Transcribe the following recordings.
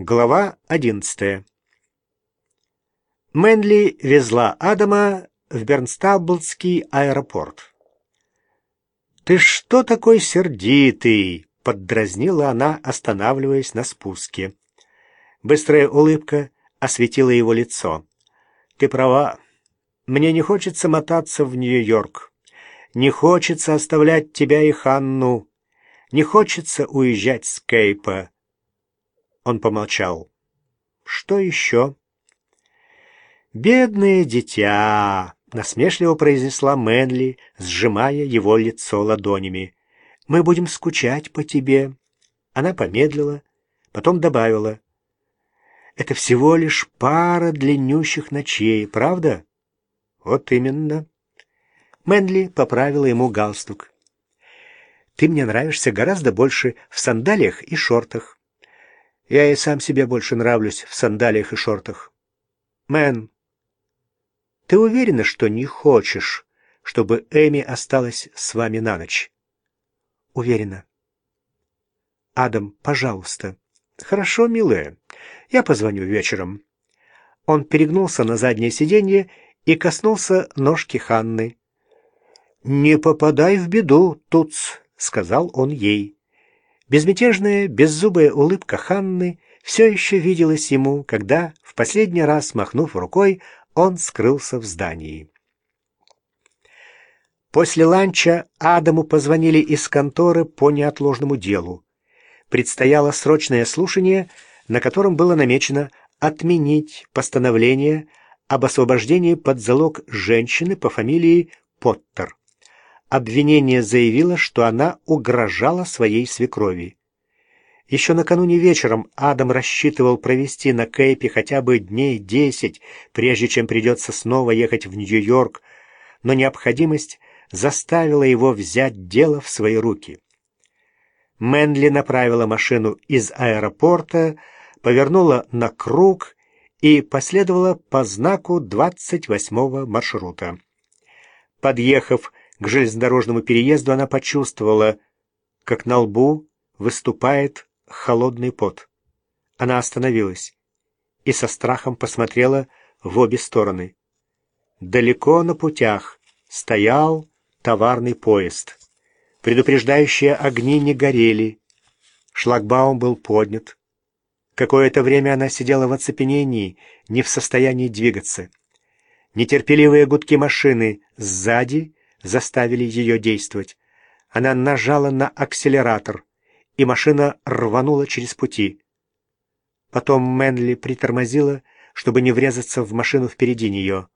Глава одиннадцатая. Мэнли везла Адама в Бернстаблский аэропорт. «Ты что такой сердитый?» — поддразнила она, останавливаясь на спуске. Быстрая улыбка осветила его лицо. «Ты права. Мне не хочется мотаться в Нью-Йорк. Не хочется оставлять тебя и Ханну. Не хочется уезжать с Кейпа. Он помолчал. «Что еще?» «Бедное дитя!» — насмешливо произнесла Мэнли, сжимая его лицо ладонями. «Мы будем скучать по тебе». Она помедлила, потом добавила. «Это всего лишь пара длиннющих ночей, правда?» «Вот именно». Мэнли поправила ему галстук. «Ты мне нравишься гораздо больше в сандалиях и шортах. Я и сам себе больше нравлюсь в сандалиях и шортах. Мэн, ты уверена, что не хочешь, чтобы Эми осталась с вами на ночь? Уверена. Адам, пожалуйста. Хорошо, милая. Я позвоню вечером. Он перегнулся на заднее сиденье и коснулся ножки Ханны. «Не попадай в беду, Туц», — сказал он ей. Безмятежная, беззубая улыбка Ханны все еще виделась ему, когда, в последний раз махнув рукой, он скрылся в здании. После ланча Адаму позвонили из конторы по неотложному делу. Предстояло срочное слушание, на котором было намечено отменить постановление об освобождении под залог женщины по фамилии Поттер обвинение заявило, что она угрожала своей свекрови. Еще накануне вечером Адам рассчитывал провести на Кейпе хотя бы дней десять, прежде чем придется снова ехать в Нью-Йорк, но необходимость заставила его взять дело в свои руки. Мэнли направила машину из аэропорта, повернула на круг и последовала по знаку 28-го маршрута. Подъехав к железнодорожному переезду, она почувствовала, как на лбу выступает холодный пот. Она остановилась и со страхом посмотрела в обе стороны. Далеко на путях стоял товарный поезд. Предупреждающие огни не горели. Шлагбаум был поднят. Какое-то время она сидела в оцепенении, не в состоянии двигаться. Нетерпеливые гудки машины сзади заставили ее действовать. Она нажала на акселератор, и машина рванула через пути. Потом Мэнли притормозила, чтобы не врезаться в машину впереди нее.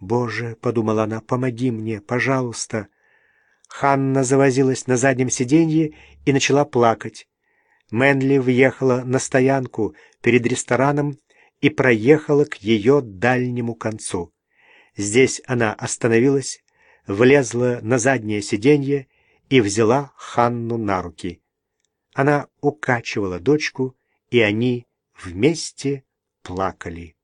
«Боже», — подумала она, — «помоги мне, пожалуйста». Ханна завозилась на заднем сиденье и начала плакать. Мэнли въехала на стоянку перед рестораном и проехала к ее дальнему концу. Здесь она остановилась, влезла на заднее сиденье и взяла Ханну на руки. Она укачивала дочку, и они вместе плакали.